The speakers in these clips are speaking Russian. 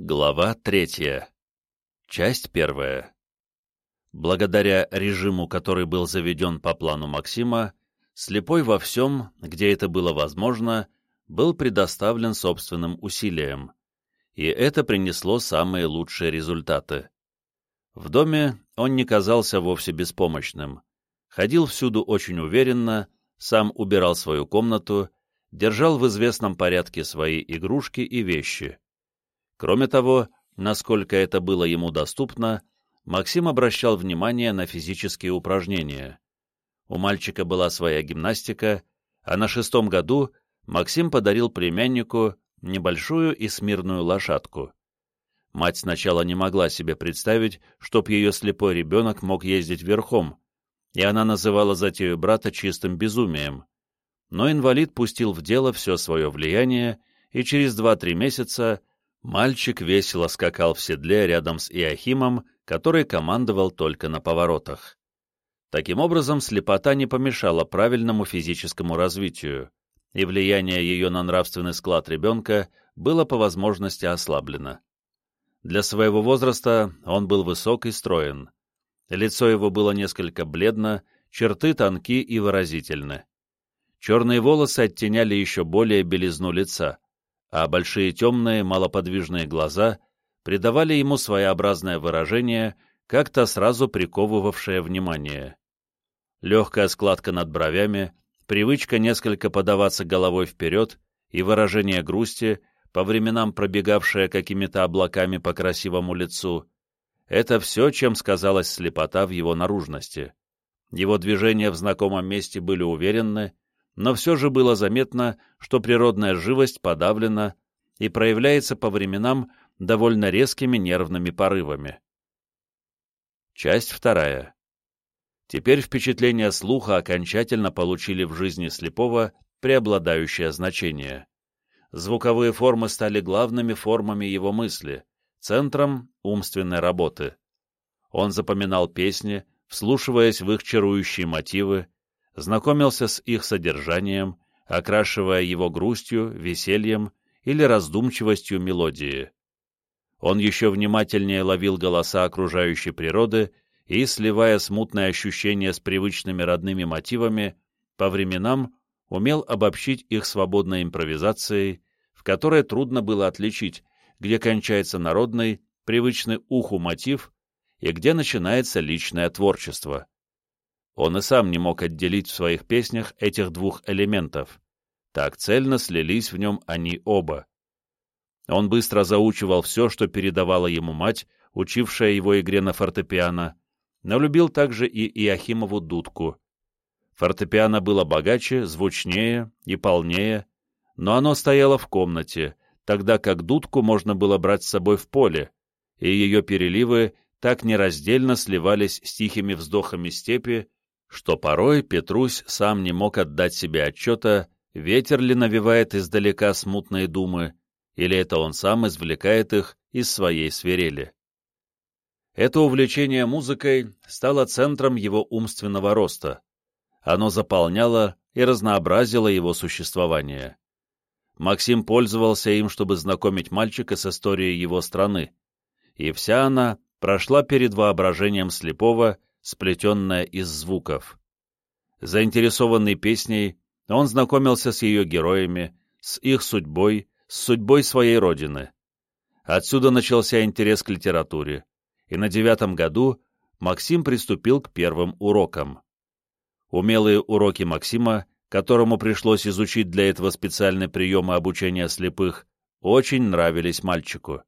Глава третья. Часть первая. Благодаря режиму, который был заведен по плану Максима, слепой во всем, где это было возможно, был предоставлен собственным усилиям, и это принесло самые лучшие результаты. В доме он не казался вовсе беспомощным, ходил всюду очень уверенно, сам убирал свою комнату, держал в известном порядке свои игрушки и вещи Кроме того, насколько это было ему доступно, Максим обращал внимание на физические упражнения. У мальчика была своя гимнастика, а на шестом году Максим подарил племяннику небольшую и смирную лошадку. Мать сначала не могла себе представить, чтоб ее слепой ребенок мог ездить верхом, и она называла затею брата чистым безумием. Но инвалид пустил в дело все свое влияние, и через два-три месяца Мальчик весело скакал в седле рядом с Иохимом, который командовал только на поворотах. Таким образом, слепота не помешала правильному физическому развитию, и влияние ее на нравственный склад ребенка было по возможности ослаблено. Для своего возраста он был высок и строен. Лицо его было несколько бледно, черты тонки и выразительны. Черные волосы оттеняли еще более белизну лица, а большие темные, малоподвижные глаза придавали ему своеобразное выражение, как-то сразу приковывавшее внимание. Легкая складка над бровями, привычка несколько подаваться головой вперед и выражение грусти, по временам пробегавшее какими-то облаками по красивому лицу, это все, чем сказалась слепота в его наружности. Его движения в знакомом месте были уверенны, но все же было заметно, что природная живость подавлена и проявляется по временам довольно резкими нервными порывами. Часть вторая. Теперь впечатления слуха окончательно получили в жизни слепого преобладающее значение. Звуковые формы стали главными формами его мысли, центром умственной работы. Он запоминал песни, вслушиваясь в их чарующие мотивы, знакомился с их содержанием, окрашивая его грустью, весельем или раздумчивостью мелодии. Он еще внимательнее ловил голоса окружающей природы и, сливая смутное ощущение с привычными родными мотивами, по временам умел обобщить их свободной импровизацией, в которой трудно было отличить, где кончается народный, привычный уху мотив и где начинается личное творчество. Он и сам не мог отделить в своих песнях этих двух элементов. Так цельно слились в нем они оба. Он быстро заучивал все, что передавала ему мать, учившая его игре на фортепиано, но любил также и Иохимову дудку. Фортепиано было богаче, звучнее и полнее, но оно стояло в комнате, тогда как дудку можно было брать с собой в поле, и ее переливы так нераздельно сливались с тихими вздохами степи, что порой Петрусь сам не мог отдать себе отчета, ветер ли навевает издалека смутные думы, или это он сам извлекает их из своей свирели. Это увлечение музыкой стало центром его умственного роста. Оно заполняло и разнообразило его существование. Максим пользовался им, чтобы знакомить мальчика с историей его страны, и вся она прошла перед воображением слепого сплетенная из звуков. Заинтересованный песней, он знакомился с ее героями, с их судьбой, с судьбой своей родины. Отсюда начался интерес к литературе, и на девятом году Максим приступил к первым урокам. Умелые уроки Максима, которому пришлось изучить для этого специальные приемы обучения слепых, очень нравились мальчику.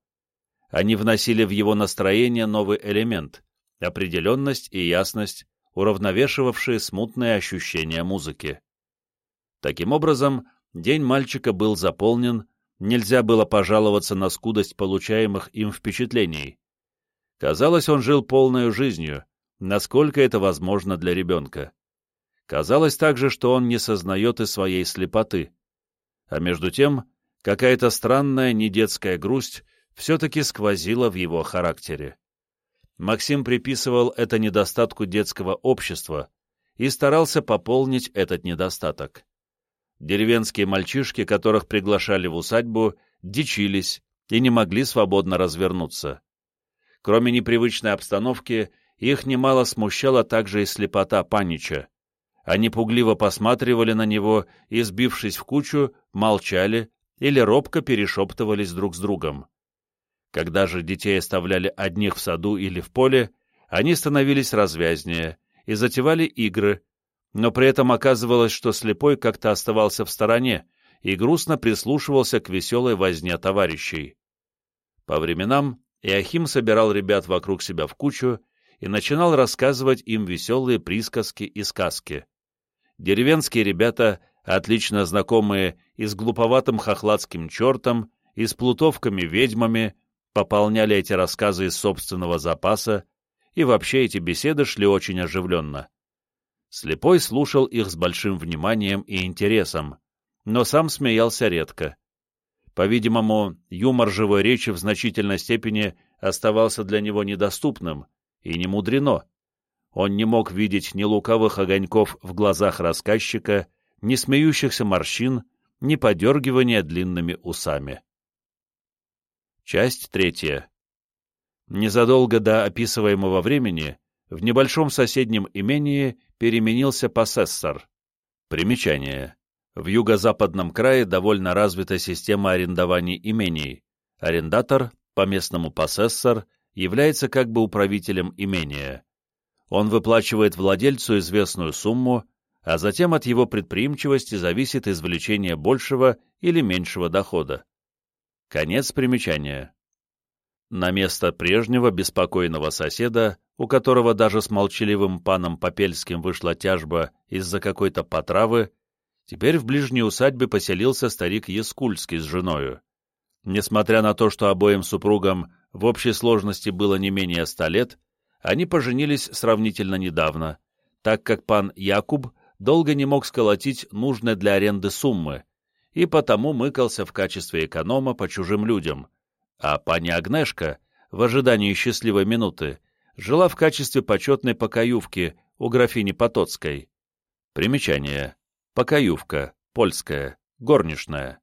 Они вносили в его настроение новый элемент, определенность и ясность, уравновешивавшие смутные ощущения музыки. Таким образом, день мальчика был заполнен, нельзя было пожаловаться на скудость получаемых им впечатлений. Казалось, он жил полной жизнью, насколько это возможно для ребенка. Казалось также, что он не сознает и своей слепоты. А между тем, какая-то странная недетская грусть все-таки сквозила в его характере. Максим приписывал это недостатку детского общества и старался пополнить этот недостаток. Деревенские мальчишки, которых приглашали в усадьбу, дичились, и не могли свободно развернуться. Кроме непривычной обстановки, их немало смущала также и слепота Панича. Они пугливо посматривали на него и, сбившись в кучу, молчали или робко перешептывались друг с другом. Когда же детей оставляли одних в саду или в поле, они становились развязнее и затевали игры, но при этом оказывалось, что слепой как-то оставался в стороне и грустно прислушивался к веселой возне товарищей. По временам Иохим собирал ребят вокруг себя в кучу и начинал рассказывать им веселые присказки и сказки. Деревенские ребята, отлично знакомые и с глуповатым хохладским чертом, и с плутовками-ведьмами, пополняли эти рассказы из собственного запаса, и вообще эти беседы шли очень оживленно. Слепой слушал их с большим вниманием и интересом, но сам смеялся редко. По-видимому, юмор живой речи в значительной степени оставался для него недоступным, и не мудрено. Он не мог видеть ни лукавых огоньков в глазах рассказчика, ни смеющихся морщин, ни подергивания длинными усами. Часть третья. Незадолго до описываемого времени в небольшом соседнем имении переменился посессор. Примечание. В юго-западном крае довольно развита система арендований имений. Арендатор, по-местному посессор, является как бы управителем имения. Он выплачивает владельцу известную сумму, а затем от его предприимчивости зависит извлечение большего или меньшего дохода. Конец примечания. На место прежнего беспокойного соседа, у которого даже с молчаливым паном Попельским вышла тяжба из-за какой-то потравы, теперь в ближней усадьбе поселился старик Яскульский с женою. Несмотря на то, что обоим супругам в общей сложности было не менее ста лет, они поженились сравнительно недавно, так как пан Якуб долго не мог сколотить нужные для аренды суммы, и потому мыкался в качестве эконома по чужим людям, а пани Агнешка, в ожидании счастливой минуты, жила в качестве почетной покоювки у графини Потоцкой. Примечание. Покоювка, польская, горничная.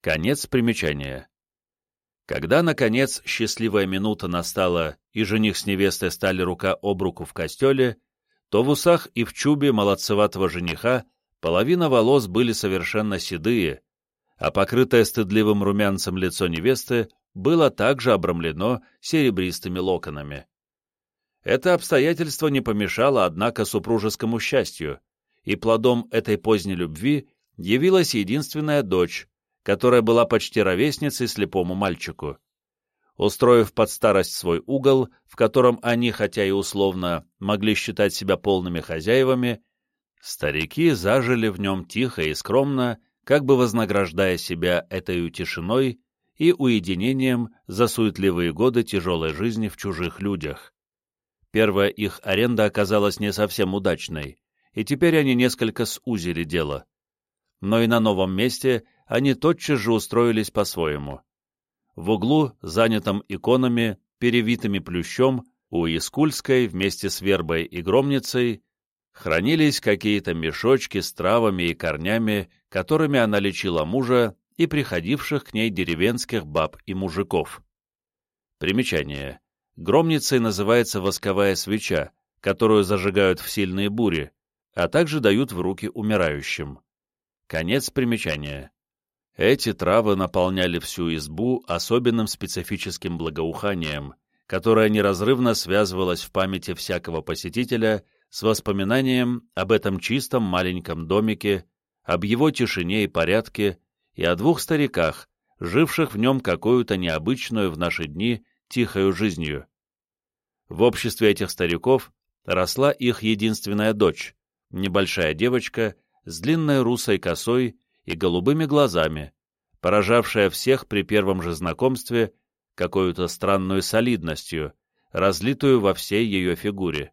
Конец примечания. Когда, наконец, счастливая минута настала, и жених с невестой стали рука об руку в костеле, то в усах и в чубе молодцеватого жениха половина волос были совершенно седые, а покрытое стыдливым румянцем лицо невесты было также обрамлено серебристыми локонами. Это обстоятельство не помешало, однако, супружескому счастью, и плодом этой поздней любви явилась единственная дочь, которая была почти ровесницей слепому мальчику. Устроив под старость свой угол, в котором они, хотя и условно, могли считать себя полными хозяевами, старики зажили в нем тихо и скромно, как бы вознаграждая себя этой тишиной и уединением за суетливые годы тяжелой жизни в чужих людях. Первая их аренда оказалась не совсем удачной, и теперь они несколько сузили дело. Но и на новом месте они тотчас же устроились по-своему. В углу, занятом иконами, перевитыми плющом, у Искульской вместе с вербой и громницей хранились какие-то мешочки с травами и корнями, которыми она лечила мужа и приходивших к ней деревенских баб и мужиков. Примечание. Громницей называется восковая свеча, которую зажигают в сильные бури, а также дают в руки умирающим. Конец примечания. Эти травы наполняли всю избу особенным специфическим благоуханием, которое неразрывно связывалось в памяти всякого посетителя с воспоминанием об этом чистом маленьком домике, об его тишине и порядке, и о двух стариках, живших в нем какую-то необычную в наши дни тихою жизнью. В обществе этих стариков росла их единственная дочь, небольшая девочка с длинной русой косой и голубыми глазами, поражавшая всех при первом же знакомстве какой-то странной солидностью, разлитую во всей ее фигуре.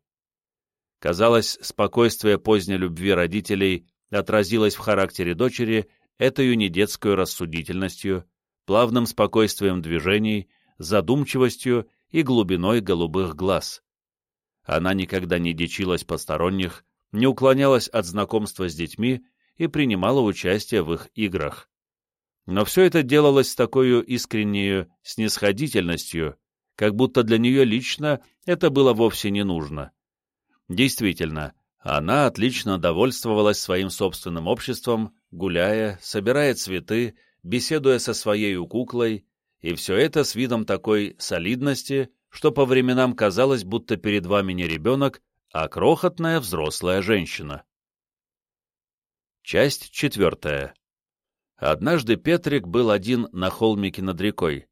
Казалось, спокойствие поздней любви родителей отразилось в характере дочери этой недетской рассудительностью, плавным спокойствием движений, задумчивостью и глубиной голубых глаз. Она никогда не дичилась посторонних, не уклонялась от знакомства с детьми и принимала участие в их играх. Но все это делалось с такой искренней снисходительностью, как будто для нее лично это было вовсе не нужно. Действительно, она отлично довольствовалась своим собственным обществом, гуляя, собирая цветы, беседуя со своей куклой, и все это с видом такой солидности, что по временам казалось, будто перед вами не ребенок, а крохотная взрослая женщина. Часть четвертая. Однажды Петрик был один на холмике над рекой.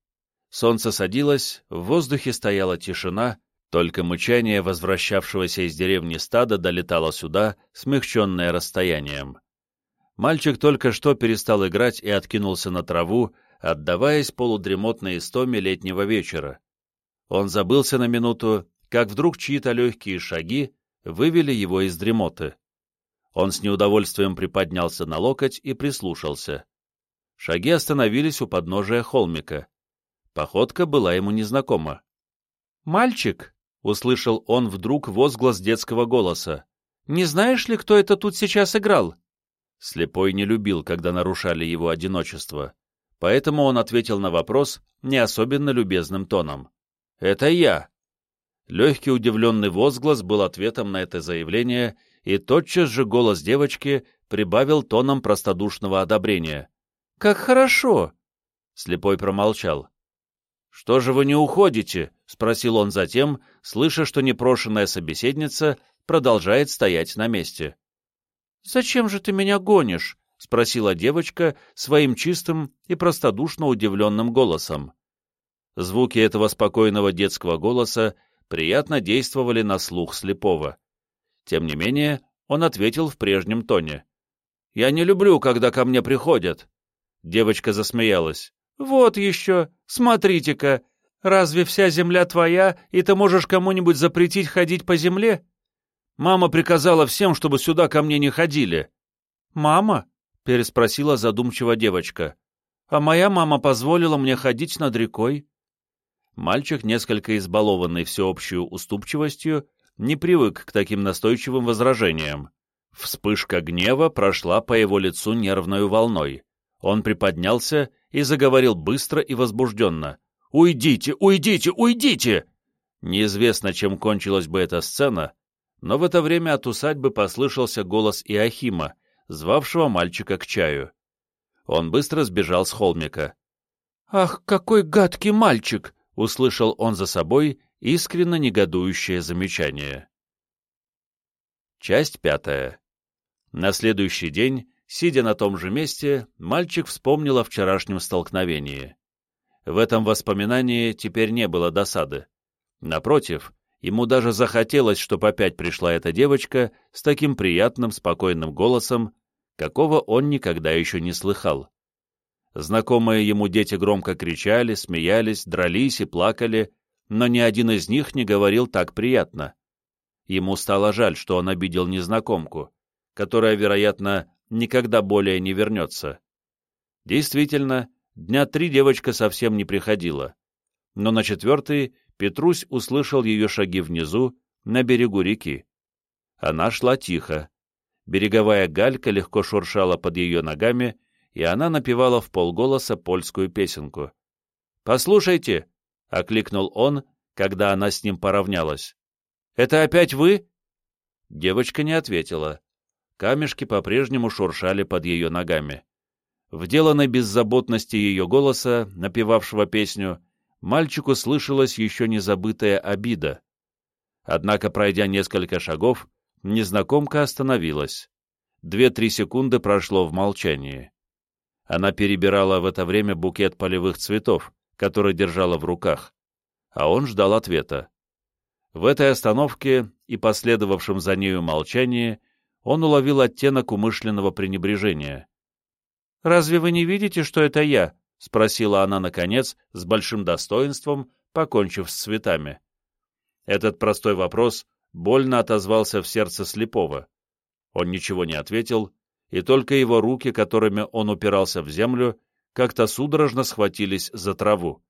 Солнце садилось, в воздухе стояла тишина, только мычание возвращавшегося из деревни стада долетало сюда, смягченное расстоянием. Мальчик только что перестал играть и откинулся на траву, отдаваясь полудремотной истоме летнего вечера. Он забылся на минуту, как вдруг чьи-то легкие шаги вывели его из дремоты. Он с неудовольствием приподнялся на локоть и прислушался. Шаги остановились у подножия холмика. Походка была ему незнакома. «Мальчик!» — услышал он вдруг возглас детского голоса. «Не знаешь ли, кто это тут сейчас играл?» Слепой не любил, когда нарушали его одиночество, поэтому он ответил на вопрос не особенно любезным тоном. «Это я!» Легкий удивленный возглас был ответом на это заявление, и тотчас же голос девочки прибавил тоном простодушного одобрения. «Как хорошо!» Слепой промолчал. «Что же вы не уходите?» — спросил он затем, слыша, что непрошенная собеседница продолжает стоять на месте. «Зачем же ты меня гонишь?» — спросила девочка своим чистым и простодушно удивленным голосом. Звуки этого спокойного детского голоса приятно действовали на слух слепого. Тем не менее, он ответил в прежнем тоне. «Я не люблю, когда ко мне приходят». Девочка засмеялась. «Вот еще! Смотрите-ка! Разве вся земля твоя, и ты можешь кому-нибудь запретить ходить по земле?» Мама приказала всем, чтобы сюда ко мне не ходили. «Мама?» — переспросила задумчиво девочка. «А моя мама позволила мне ходить над рекой». Мальчик, несколько избалованный всеобщую уступчивостью, не привык к таким настойчивым возражениям. Вспышка гнева прошла по его лицу нервной волной. Он приподнялся и заговорил быстро и возбужденно. «Уйдите, уйдите, уйдите!» Неизвестно, чем кончилась бы эта сцена, но в это время от усадьбы послышался голос Иохима, звавшего мальчика к чаю. Он быстро сбежал с холмика. «Ах, какой гадкий мальчик!» — услышал он за собой искренно негодующее замечание. Часть пятая. На следующий день, сидя на том же месте, мальчик вспомнил о вчерашнем столкновении. В этом воспоминании теперь не было досады. Напротив, Ему даже захотелось, чтобы опять пришла эта девочка с таким приятным, спокойным голосом, какого он никогда еще не слыхал. Знакомые ему дети громко кричали, смеялись, дрались и плакали, но ни один из них не говорил так приятно. Ему стало жаль, что он обидел незнакомку, которая, вероятно, никогда более не вернется. Действительно, дня три девочка совсем не приходила, но на четвертый Петрусь услышал ее шаги внизу, на берегу реки. Она шла тихо. Береговая галька легко шуршала под ее ногами, и она напевала в полголоса польскую песенку. «Послушайте!» — окликнул он, когда она с ним поравнялась. «Это опять вы?» Девочка не ответила. Камешки по-прежнему шуршали под ее ногами. В деланной беззаботности ее голоса, напевавшего песню, мальчику слышалась еще не забытая обида. Однако, пройдя несколько шагов, незнакомка остановилась. Две-три секунды прошло в молчании. Она перебирала в это время букет полевых цветов, который держала в руках, а он ждал ответа. В этой остановке и последовавшем за нею молчании он уловил оттенок умышленного пренебрежения. «Разве вы не видите, что это я?» — спросила она, наконец, с большим достоинством, покончив с цветами. Этот простой вопрос больно отозвался в сердце слепого. Он ничего не ответил, и только его руки, которыми он упирался в землю, как-то судорожно схватились за траву.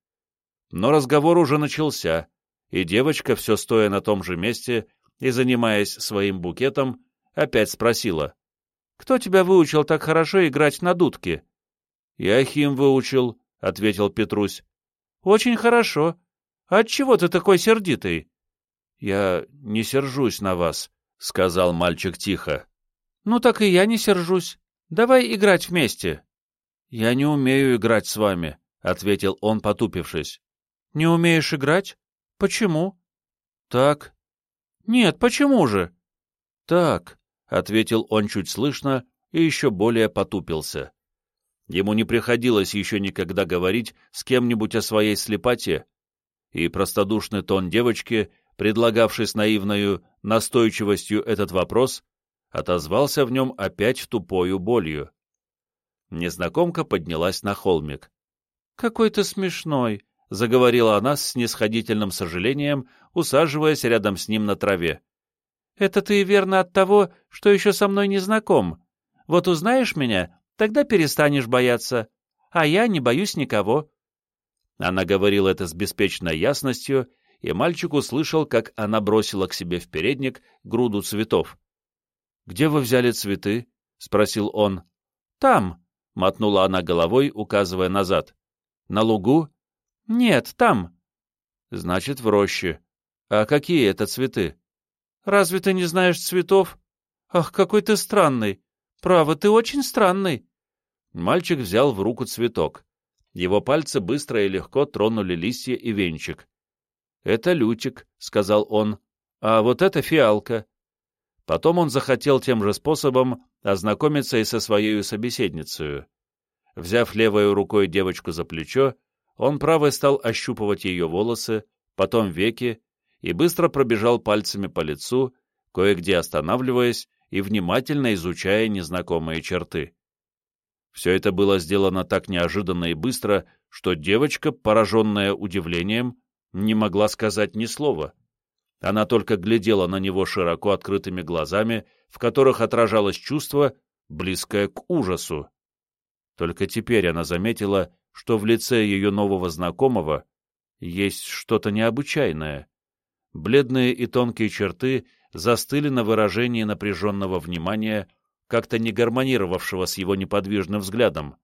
Но разговор уже начался, и девочка, все стоя на том же месте и занимаясь своим букетом, опять спросила, «Кто тебя выучил так хорошо играть на дудке?» Яхим выучил, — ответил Петрусь. — Очень хорошо. Отчего ты такой сердитый? — Я не сержусь на вас, — сказал мальчик тихо. — Ну так и я не сержусь. Давай играть вместе. — Я не умею играть с вами, — ответил он, потупившись. — Не умеешь играть? Почему? — Так. — Нет, почему же? — Так, — ответил он чуть слышно и еще более потупился. Ему не приходилось еще никогда говорить с кем-нибудь о своей слепоте, и простодушный тон девочки, предлагавший с наивною настойчивостью этот вопрос, отозвался в нем опять тупою болью. Незнакомка поднялась на холмик. — Какой ты смешной! — заговорила она с снисходительным сожалением, усаживаясь рядом с ним на траве. — Это ты верно от того, что еще со мной не знаком. Вот узнаешь меня, Тогда перестанешь бояться, а я не боюсь никого». Она говорила это с беспечной ясностью, и мальчик услышал, как она бросила к себе в передник груду цветов. «Где вы взяли цветы?» — спросил он. «Там», — мотнула она головой, указывая назад. «На лугу?» «Нет, там». «Значит, в роще. А какие это цветы?» «Разве ты не знаешь цветов? Ах, какой ты странный! Право, ты очень странный!» Мальчик взял в руку цветок. Его пальцы быстро и легко тронули листья и венчик. «Это лютик», — сказал он, — «а вот это фиалка». Потом он захотел тем же способом ознакомиться и со своей собеседницей. Взяв левой рукой девочку за плечо, он правой стал ощупывать ее волосы, потом веки, и быстро пробежал пальцами по лицу, кое-где останавливаясь и внимательно изучая незнакомые черты. Все это было сделано так неожиданно и быстро, что девочка, пораженная удивлением, не могла сказать ни слова. Она только глядела на него широко открытыми глазами, в которых отражалось чувство, близкое к ужасу. Только теперь она заметила, что в лице ее нового знакомого есть что-то необычайное. Бледные и тонкие черты застыли на выражении напряженного внимания, как-то не гармонировавшего с его неподвижным взглядом.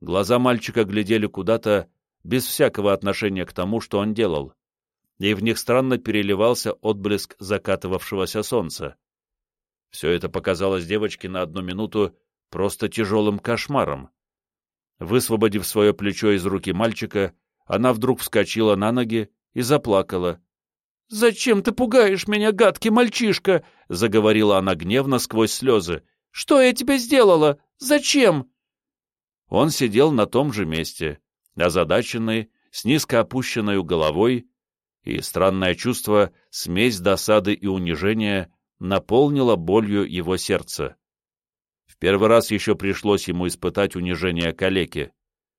Глаза мальчика глядели куда-то без всякого отношения к тому, что он делал, и в них странно переливался отблеск закатывавшегося солнца. Все это показалось девочке на одну минуту просто тяжелым кошмаром. Высвободив свое плечо из руки мальчика, она вдруг вскочила на ноги и заплакала. «Зачем ты пугаешь меня, гадкий мальчишка?» — заговорила она гневно сквозь слезы. Что я тебе сделала? Зачем?» Он сидел на том же месте, озадаченный, с низко опущенной головой, и странное чувство, смесь досады и унижения, наполнило болью его сердце. В первый раз еще пришлось ему испытать унижение калеки.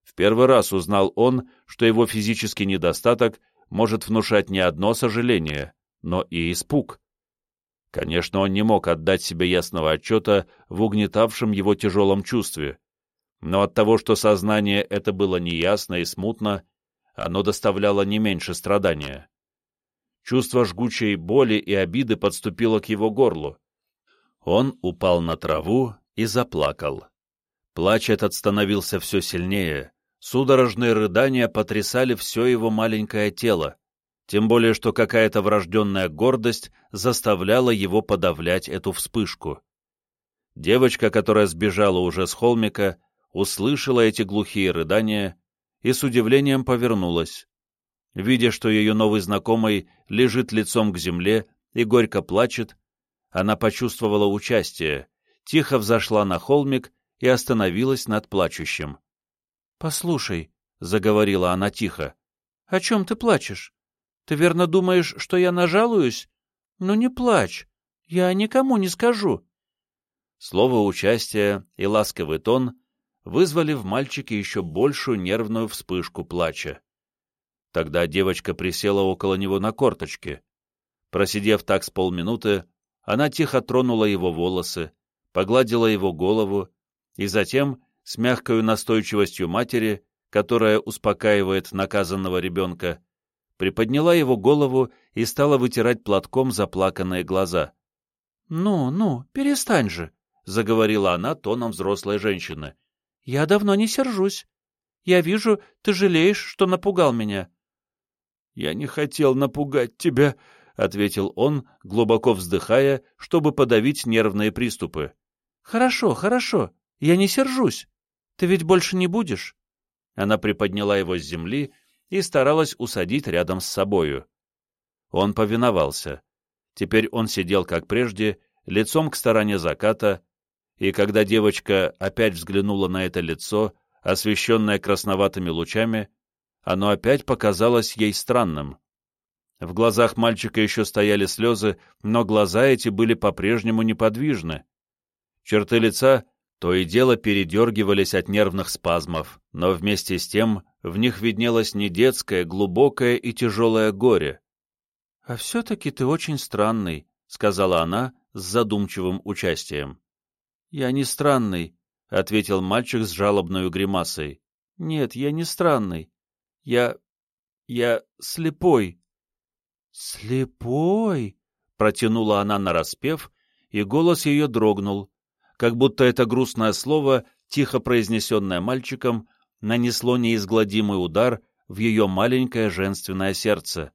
В первый раз узнал он, что его физический недостаток может внушать не одно сожаление, но и испуг. Конечно, он не мог отдать себе ясного отчета в угнетавшем его тяжелом чувстве, но от того, что сознание это было неясно и смутно, оно доставляло не меньше страдания. Чувство жгучей боли и обиды подступило к его горлу. Он упал на траву и заплакал. Плач этот становился все сильнее, судорожные рыдания потрясали все его маленькое тело, тем более что какая-то врожденная гордость заставляла его подавлять эту вспышку. Девочка, которая сбежала уже с холмика, услышала эти глухие рыдания и с удивлением повернулась. Видя, что ее новый знакомый лежит лицом к земле и горько плачет, она почувствовала участие, тихо взошла на холмик и остановилась над плачущим. — Послушай, — заговорила она тихо, — о чем ты плачешь? Ты верно думаешь, что я нажалуюсь? Ну не плачь, я никому не скажу. Слово участия и ласковый тон вызвали в мальчике еще большую нервную вспышку плача. Тогда девочка присела около него на корточки. Просидев так с полминуты, она тихо тронула его волосы, погладила его голову и затем, с мягкой настойчивостью матери, которая успокаивает наказанного ребенка, приподняла его голову и стала вытирать платком заплаканные глаза. «Ну, ну, перестань же», — заговорила она тоном взрослой женщины. Я давно не сержусь. Я вижу, ты жалеешь, что напугал меня. — Я не хотел напугать тебя, — ответил он, глубоко вздыхая, чтобы подавить нервные приступы. — Хорошо, хорошо, я не сержусь. Ты ведь больше не будешь? Она приподняла его с земли и старалась усадить рядом с собою. Он повиновался. Теперь он сидел, как прежде, лицом к стороне заката, и когда девочка опять взглянула на это лицо, освещенное красноватыми лучами, оно опять показалось ей странным. В глазах мальчика еще стояли слезы, но глаза эти были по-прежнему неподвижны. Черты лица то и дело передергивались от нервных спазмов, но вместе с тем в них виднелось не детское, глубокое и тяжелое горе. — А все-таки ты очень странный, — сказала она с задумчивым участием. — Я не странный, — ответил мальчик с жалобной гримасой. — Нет, я не странный. Я... я слепой. — Слепой? — протянула она нараспев, и голос ее дрогнул, как будто это грустное слово, тихо произнесенное мальчиком, нанесло неизгладимый удар в ее маленькое женственное сердце.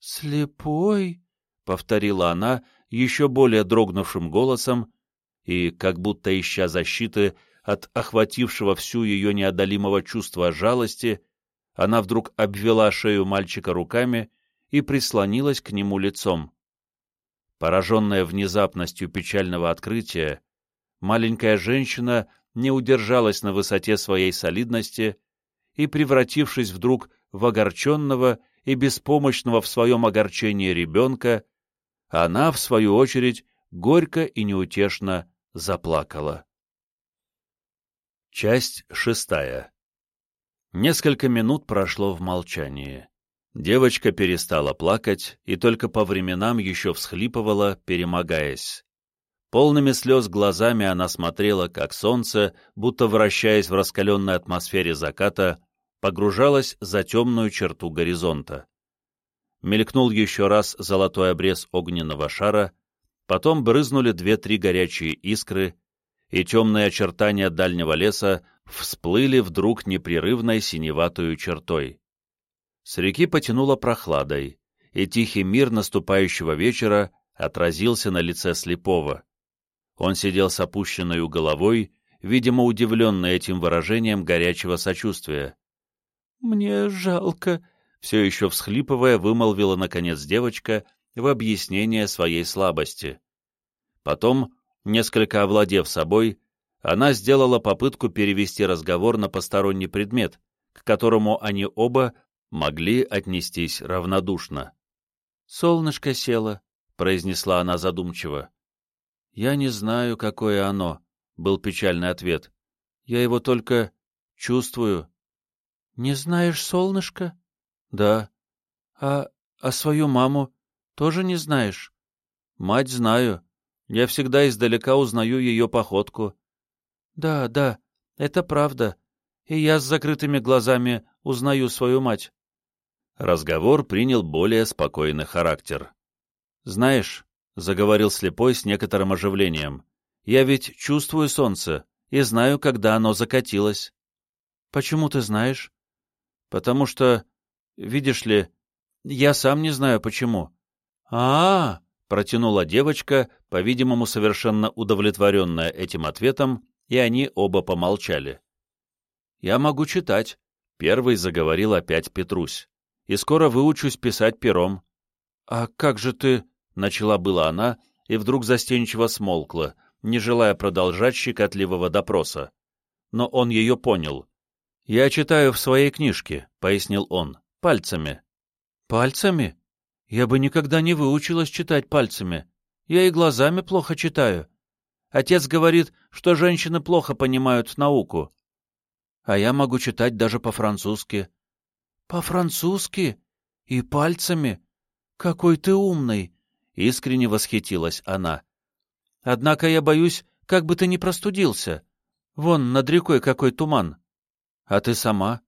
«Слепой?» — повторила она еще более дрогнувшим голосом, и, как будто ища защиты от охватившего всю ее неодолимого чувства жалости, она вдруг обвела шею мальчика руками и прислонилась к нему лицом. Пораженная внезапностью печального открытия, маленькая женщина не удержалась на высоте своей солидности и, превратившись вдруг в огорченного и беспомощного в своем огорчении ребенка, она, в свою очередь, горько и неутешно заплакала. Часть шестая Несколько минут прошло в молчании. Девочка перестала плакать и только по временам еще всхлипывала, перемогаясь. Полными слез глазами она смотрела, как солнце, будто вращаясь в раскаленной атмосфере заката, погружалось за темную черту горизонта. Мелькнул еще раз золотой обрез огненного шара, потом брызнули две-три горячие искры, и темные очертания дальнего леса всплыли вдруг непрерывной синеватую чертой. С реки потянуло прохладой, и тихий мир наступающего вечера отразился на лице слепого. Он сидел с опущенной головой, видимо, удивленный этим выражением горячего сочувствия. «Мне жалко», — все еще всхлипывая, вымолвила, наконец, девочка в объяснение своей слабости. Потом, несколько овладев собой, она сделала попытку перевести разговор на посторонний предмет, к которому они оба могли отнестись равнодушно. «Солнышко село», — произнесла она задумчиво. «Я не знаю, какое оно», — был печальный ответ. «Я его только чувствую». «Не знаешь, солнышко?» «Да». «А, а свою маму тоже не знаешь?» «Мать знаю. Я всегда издалека узнаю ее походку». «Да, да, это правда. И я с закрытыми глазами узнаю свою мать». Разговор принял более спокойный характер. «Знаешь, — заговорил слепой с некоторым оживлением. «Я ведь чувствую солнце и знаю, когда оно закатилось». «Почему ты знаешь?» «Потому что, видишь ли, я сам не знаю, почему». «А-а-а!» — протянула девочка, по-видимому, совершенно удовлетворенная этим ответом, и они оба помолчали. «Я могу читать», — первый заговорил опять Петрусь, «и скоро выучусь писать пером». «А как же ты...» начала была она и вдруг застенчиво смолкла, не желая продолжать щекотливого допроса. Но он ее понял. «Я читаю в своей книжке», — пояснил он, — «пальцами». «Пальцами? Я бы никогда не выучилась читать пальцами. Я и глазами плохо читаю. Отец говорит, что женщины плохо понимают науку. А я могу читать даже по-французски». «По-французски? И пальцами? Какой ты умный!» Искренне восхитилась она. «Однако я боюсь, как бы ты не простудился. Вон над рекой какой туман. А ты сама?»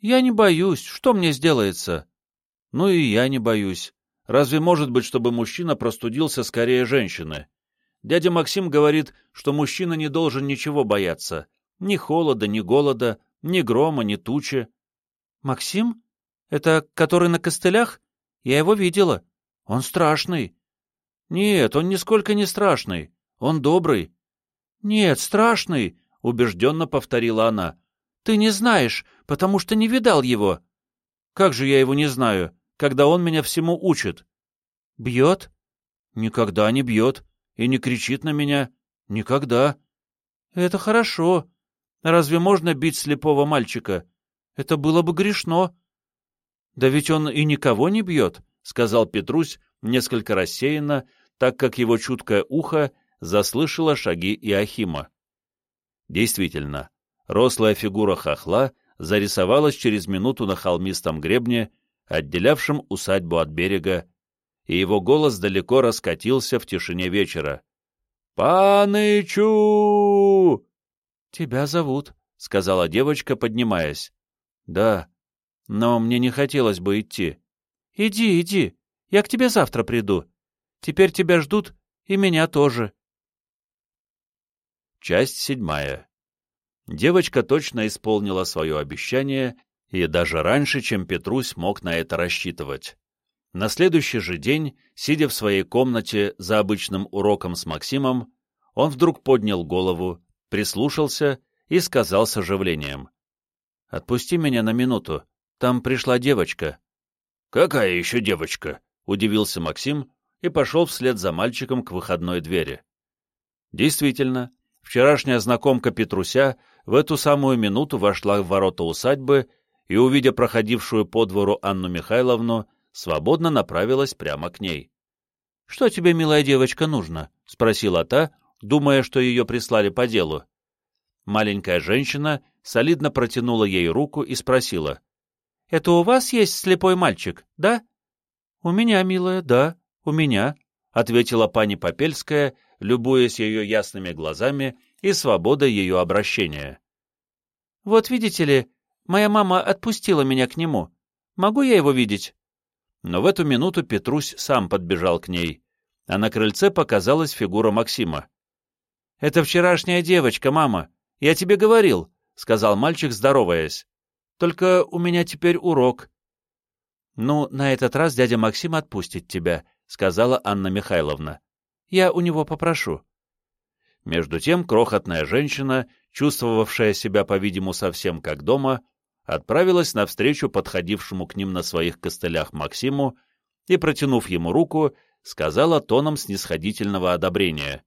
«Я не боюсь. Что мне сделается?» «Ну и я не боюсь. Разве может быть, чтобы мужчина простудился скорее женщины? Дядя Максим говорит, что мужчина не должен ничего бояться, Ни холода, ни голода, ни грома, ни тучи. Максим? Это который на костылях? Я его видела. Он страшный. Нет, он нисколько не страшный. Он добрый. Нет, страшный, убежденно повторила она. Ты не знаешь, потому что не видал его. Как же я его не знаю, когда он меня всему учит? Бьет? Никогда не бьет. И не кричит на меня. Никогда. Это хорошо. Разве можно бить слепого мальчика? Это было бы грешно. Да ведь он и никого не бьет, сказал Петрусь несколько рассеянно, так как его чуткое ухо заслышало шаги Иохима. Действительно, рослая фигура хохла зарисовалась через минуту на холмистом гребне, отделявшем усадьбу от берега, и его голос далеко раскатился в тишине вечера. «Панычу!» «Тебя зовут», — сказала девочка, поднимаясь. «Да, но мне не хотелось бы идти». «Иди, иди, я к тебе завтра приду. Теперь тебя ждут, и меня тоже». Часть седьмая. Девочка точно исполнила свое обещание, и даже раньше, чем Петрусь мог на это рассчитывать. На следующий же день, сидя в своей комнате за обычным уроком с Максимом, он вдруг поднял голову, прислушался и сказал с оживлением. «Отпусти меня на минуту. Там пришла девочка». «Какая еще девочка?» — удивился Максим и пошел вслед за мальчиком к выходной двери. Действительно, вчерашняя знакомка Петруся в эту самую минуту вошла в ворота усадьбы и, увидя проходившую по двору Анну Михайловну, свободно направилась прямо к ней. — Что тебе, милая девочка, нужно? — спросила та, думая, что ее прислали по делу. Маленькая женщина солидно протянула ей руку и спросила. — Это у вас есть слепой мальчик, да? — У меня, милая, да, у меня, — ответила пани Попельская, любуясь ее ясными глазами и свободой ее обращения. — Вот видите ли, моя мама отпустила меня к нему. Могу я его видеть? Но в эту минуту Петрусь сам подбежал к ней, а на крыльце показалась фигура Максима. — Это вчерашняя девочка, мама. Я тебе говорил, — сказал мальчик, здороваясь. — Только у меня теперь урок. — Ну, на этот раз дядя Максим отпустит тебя, — сказала Анна Михайловна. — Я у него попрошу. Между тем крохотная женщина, чувствовавшая себя, по-видимому, совсем как дома, отправилась навстречу подходившему к ним на своих костылях Максиму и, протянув ему руку, сказала тоном снисходительного одобрения.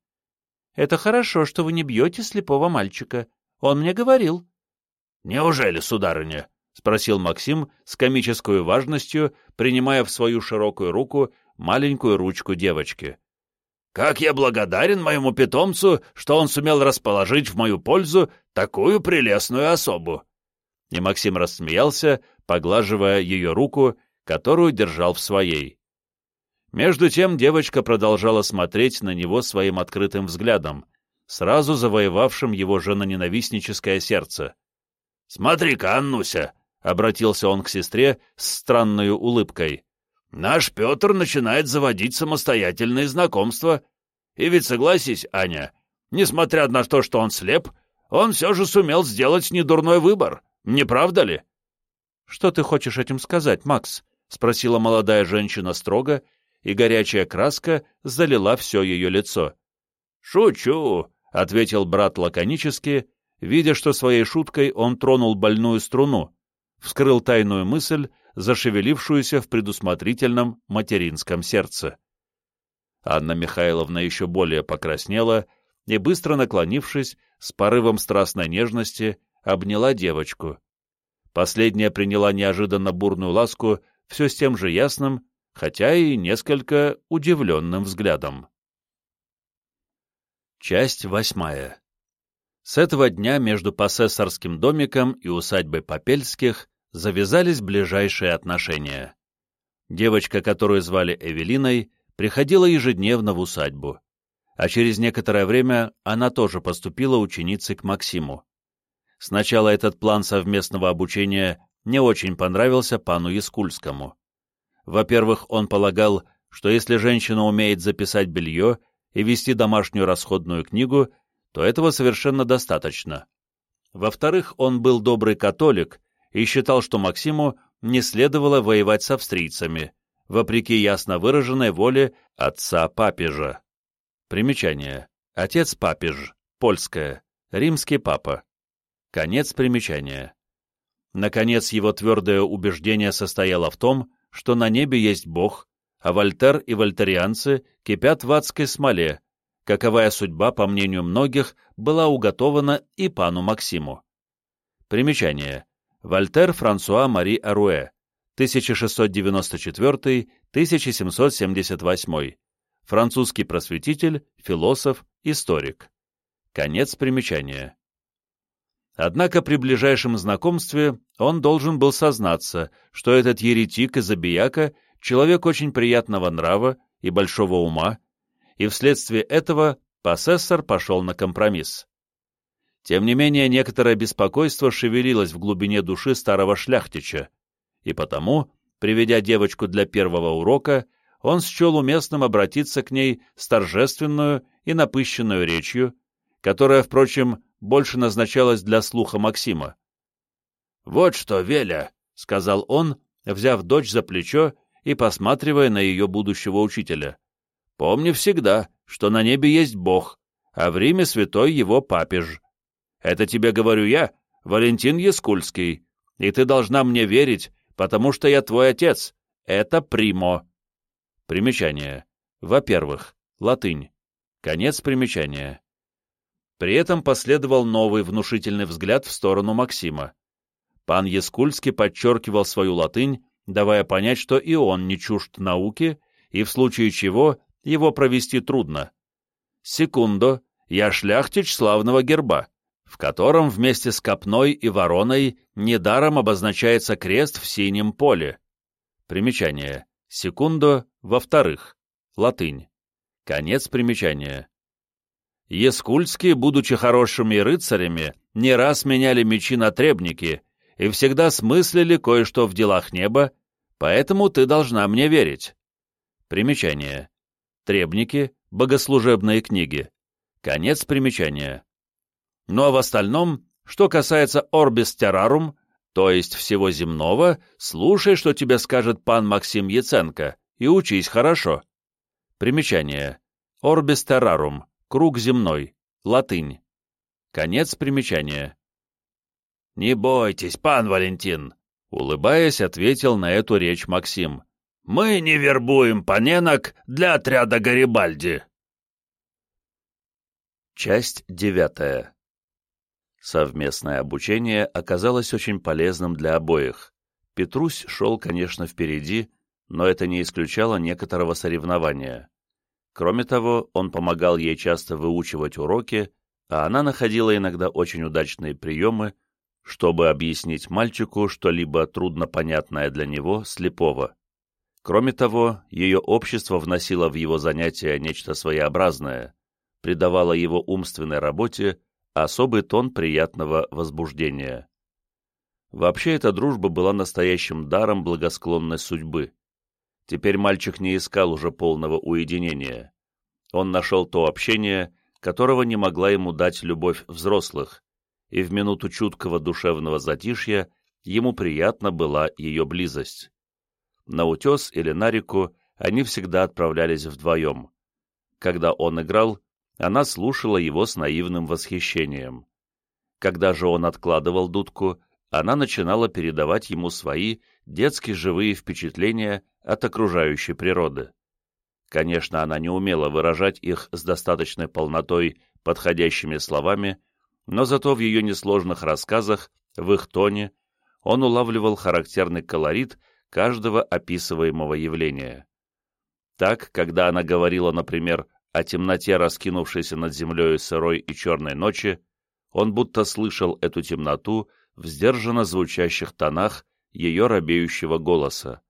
Это хорошо, что вы не бьете слепого мальчика. Он мне говорил. — Неужели, сударыня? — спросил Максим с комической важностью, принимая в свою широкую руку маленькую ручку девочки. — Как я благодарен моему питомцу, что он сумел расположить в мою пользу такую прелестную особу! И Максим рассмеялся, поглаживая ее руку, которую держал в своей. Между тем девочка продолжала смотреть на него своим открытым взглядом, сразу завоевавшим его женоненавистническое сердце. «Смотри-ка, Аннуся!» — обратился он к сестре с странной улыбкой. «Наш Петр начинает заводить самостоятельные знакомства. И ведь согласись, Аня, несмотря на то, что он слеп, он все же сумел сделать недурной выбор, не правда ли?» «Что ты хочешь этим сказать, Макс?» — спросила молодая женщина строго и горячая краска залила все ее лицо. «Шучу!» — ответил брат лаконически, видя, что своей шуткой он тронул больную струну, вскрыл тайную мысль, зашевелившуюся в предусмотрительном материнском сердце. Анна Михайловна еще более покраснела и, быстро наклонившись, с порывом страстной нежности, обняла девочку. Последняя приняла неожиданно бурную ласку все с тем же ясным, хотя и несколько удивленным взглядом. Часть восьмая. С этого дня между посессорским домиком и усадьбой Попельских завязались ближайшие отношения. Девочка, которую звали Эвелиной, приходила ежедневно в усадьбу, а через некоторое время она тоже поступила ученицей к Максиму. Сначала этот план совместного обучения не очень понравился пану Яскульскому. Во-первых, он полагал, что если женщина умеет записать белье и вести домашнюю расходную книгу, то этого совершенно достаточно. Во-вторых, он был добрый католик и считал, что Максиму не следовало воевать с австрийцами, вопреки ясно выраженной воле отца-папежа. Примечание. Отец-папеж. Польское. Римский папа. Конец примечания. Наконец, его твердое убеждение состояло в том, что на небе есть Бог, а Вольтер и вольтерианцы кипят в адской смоле, каковая судьба, по мнению многих, была уготована и пану Максиму. Примечание. Вольтер Франсуа Мари Аруэ, 1694-1778, французский просветитель, философ, историк. Конец примечания. Однако при ближайшем знакомстве он должен был сознаться, что этот еретик и забияка — человек очень приятного нрава и большого ума, и вследствие этого посессор пошел на компромисс. Тем не менее, некоторое беспокойство шевелилось в глубине души старого шляхтича, и потому, приведя девочку для первого урока, он счел уместным обратиться к ней с торжественную и напыщенную речью, которая, впрочем, больше назначалась для слуха Максима. «Вот что, Веля!» — сказал он, взяв дочь за плечо и посматривая на ее будущего учителя. «Помни всегда, что на небе есть Бог, а в Риме святой его папеж. Это тебе говорю я, Валентин Яскульский, и ты должна мне верить, потому что я твой отец. Это примо». Примечание. Во-первых, латынь. Конец примечания. При этом последовал новый внушительный взгляд в сторону Максима. Пан Яскульский подчеркивал свою латынь, давая понять, что и он не чужд науки, и в случае чего его провести трудно. Секундо, я шляхтич славного герба, в котором вместе с копной и вороной недаром обозначается крест в синем поле. Примечание. Секундо, во-вторых. Латынь. Конец примечания. Ескульские, будучи хорошими рыцарями, не раз меняли мечи на требники и всегда смыслили кое-что в делах неба, поэтому ты должна мне верить. Примечание. Требники — богослужебные книги. Конец примечания. Ну а в остальном, что касается Orbis Terrarum, то есть всего земного, слушай, что тебе скажет пан Максим Яценко, и учись хорошо. Примечание. Orbis Terrarum Круг земной. Латынь. Конец примечания. «Не бойтесь, пан Валентин!» — улыбаясь, ответил на эту речь Максим. «Мы не вербуем паненок для отряда Гарибальди!» Часть девятая. Совместное обучение оказалось очень полезным для обоих. Петрусь шел, конечно, впереди, но это не исключало некоторого соревнования. Кроме того, он помогал ей часто выучивать уроки, а она находила иногда очень удачные приемы, чтобы объяснить мальчику что-либо труднопонятное для него, слепого. Кроме того, ее общество вносило в его занятия нечто своеобразное, придавало его умственной работе особый тон приятного возбуждения. Вообще эта дружба была настоящим даром благосклонной судьбы. Теперь мальчик не искал уже полного уединения. Он нашел то общение, которого не могла ему дать любовь взрослых, и в минуту чуткого душевного затишья ему приятна была ее близость. На утес или на реку они всегда отправлялись вдвоем. Когда он играл, она слушала его с наивным восхищением. Когда же он откладывал дудку, она начинала передавать ему свои детские живые впечатления от окружающей природы. Конечно, она не умела выражать их с достаточной полнотой подходящими словами, но зато в ее несложных рассказах, в их тоне, он улавливал характерный колорит каждого описываемого явления. Так, когда она говорила, например, о темноте, раскинувшейся над землей сырой и черной ночи, он будто слышал эту темноту в сдержанно звучащих тонах ее робеющего голоса.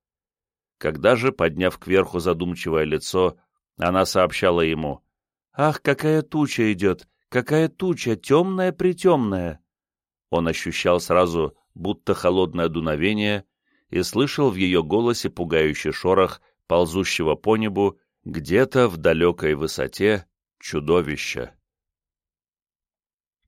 Когда же, подняв кверху задумчивое лицо, она сообщала ему, «Ах, какая туча идет! Какая туча! Темная-притемная!» Он ощущал сразу, будто холодное дуновение, и слышал в ее голосе пугающий шорох ползущего по небу где-то в далекой высоте чудовища.